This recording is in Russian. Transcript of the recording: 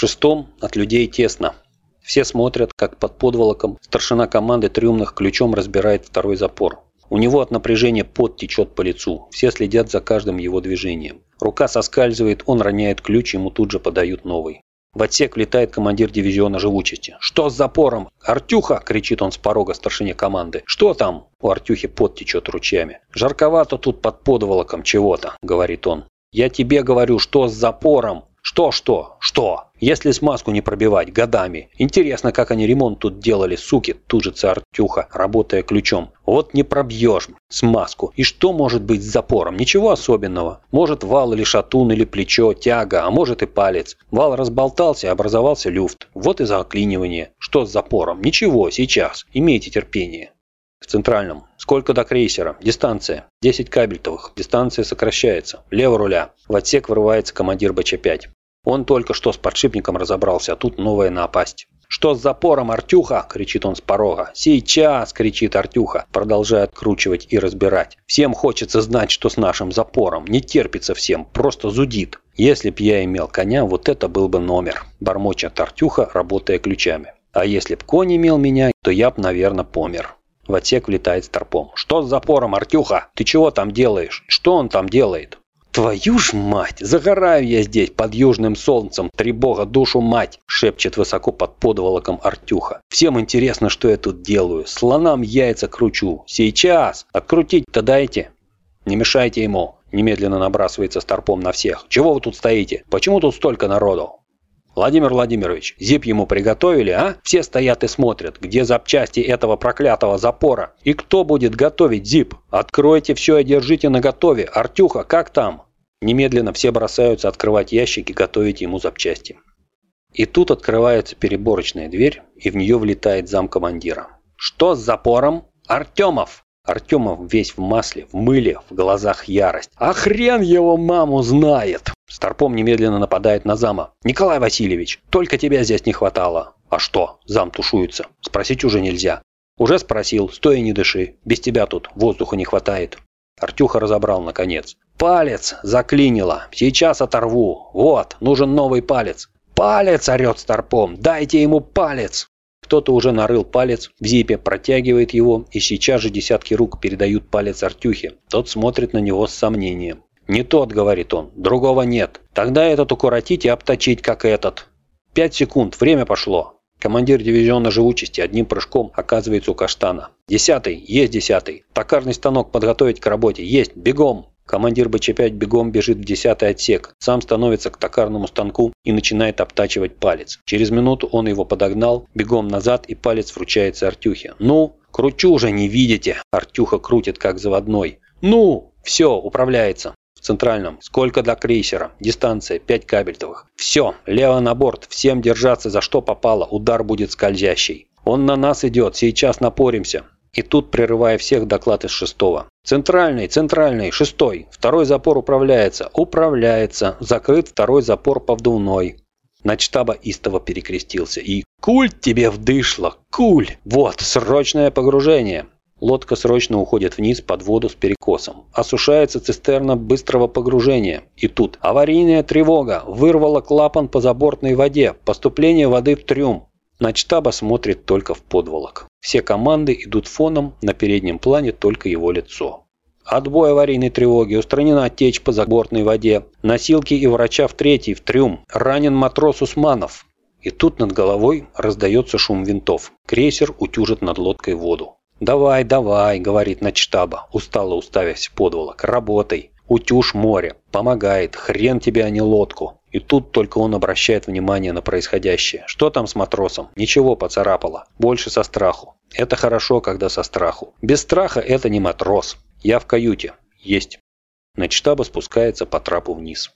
Шестом от людей тесно. Все смотрят, как под подволоком старшина команды трюмных ключом разбирает второй запор. У него от напряжения пот течет по лицу. Все следят за каждым его движением. Рука соскальзывает, он роняет ключ, ему тут же подают новый. В отсек влетает командир дивизиона живучести. «Что с запором?» «Артюха!» – кричит он с порога старшине команды. «Что там?» У Артюхи пот течет ручьями. «Жарковато тут под подволоком чего-то», – говорит он. «Я тебе говорю, что с запором?» Что-что? Что? Если смазку не пробивать годами. Интересно, как они ремонт тут делали, суки, тужится Артюха, работая ключом. Вот не пробьешь смазку. И что может быть с запором? Ничего особенного. Может вал или шатун или плечо, тяга, а может и палец. Вал разболтался образовался люфт. Вот и заклинивание. Что с запором? Ничего, сейчас. Имейте терпение. В центральном. Сколько до крейсера? Дистанция. 10 кабельтовых. Дистанция сокращается. Лево руля. В отсек вырывается командир БЧ-5. Он только что с подшипником разобрался, а тут новая напасть. «Что с запором, Артюха?» – кричит он с порога. «Сейчас!» – кричит Артюха, продолжая откручивать и разбирать. «Всем хочется знать, что с нашим запором. Не терпится всем, просто зудит. Если б я имел коня, вот это был бы номер», – бормочет Артюха, работая ключами. «А если б конь имел меня, то я б, наверное, помер». В отсек влетает Старпом. «Что с запором, Артюха? Ты чего там делаешь? Что он там делает?» «Твою ж мать! Загораю я здесь под южным солнцем, три бога душу мать!» шепчет высоко под подволоком Артюха. «Всем интересно, что я тут делаю. Слонам яйца кручу. Сейчас! Открутить-то дайте!» «Не мешайте ему!» Немедленно набрасывается старпом на всех. «Чего вы тут стоите? Почему тут столько народу?» «Владимир Владимирович, зип ему приготовили, а? Все стоят и смотрят, где запчасти этого проклятого запора. И кто будет готовить зип? Откройте все и держите наготове. Артюха, как там?» Немедленно все бросаются открывать ящики, готовить ему запчасти. И тут открывается переборочная дверь, и в нее влетает замкомандира. «Что с запором? Артемов!» Артемов весь в масле, в мыле, в глазах ярость. «А хрен его маму знает!» Старпом немедленно нападает на зама. «Николай Васильевич, только тебя здесь не хватало». «А что?» Зам тушуется. «Спросить уже нельзя». «Уже спросил, стой и не дыши. Без тебя тут воздуха не хватает». Артюха разобрал наконец. «Палец заклинило. Сейчас оторву. Вот, нужен новый палец». «Палец!» – орет Старпом. «Дайте ему палец!» Кто-то уже нарыл палец в зипе, протягивает его, и сейчас же десятки рук передают палец Артюхе. Тот смотрит на него с сомнением. «Не тот», — говорит он, — «другого нет. Тогда этот укоротить и обточить, как этот». «Пять секунд, время пошло». Командир дивизиона живучести одним прыжком оказывается у каштана. «Десятый, есть десятый. Токарный станок подготовить к работе. Есть, бегом!» Командир БЧ-5 бегом бежит в десятый отсек, сам становится к токарному станку и начинает обтачивать палец. Через минуту он его подогнал, бегом назад и палец вручается Артюхе. «Ну, кручу уже, не видите!» Артюха крутит как заводной. «Ну, все, управляется!» В центральном. Сколько до крейсера? Дистанция 5 кабельтовых. Все, лево на борт. Всем держаться за что попало. Удар будет скользящий. Он на нас идет. Сейчас напоримся. И тут, прерывая всех, доклад из шестого. Центральный, центральный, шестой. Второй запор управляется. Управляется. Закрыт второй запор повдувной. Начтаба истово перекрестился. И «Куль тебе вдышло! Куль! Вот, срочное погружение!» Лодка срочно уходит вниз под воду с перекосом. Осушается цистерна быстрого погружения. И тут аварийная тревога. Вырвала клапан по забортной воде. Поступление воды в трюм. Начтаба смотрит только в подволок. Все команды идут фоном, на переднем плане только его лицо. Отбой аварийной тревоги, устранена течь по забортной воде. Носилки и врача в третий, в трюм. Ранен матрос Усманов. И тут над головой раздается шум винтов. Крейсер утюжит над лодкой воду. «Давай, давай», — говорит начштаба, устало уставясь в подволок, — «работай. Утюж море. Помогает. Хрен тебе, а не лодку». И тут только он обращает внимание на происходящее. Что там с матросом? Ничего поцарапало. Больше со страху. Это хорошо, когда со страху. Без страха это не матрос. Я в каюте. Есть. Начштаба спускается по трапу вниз.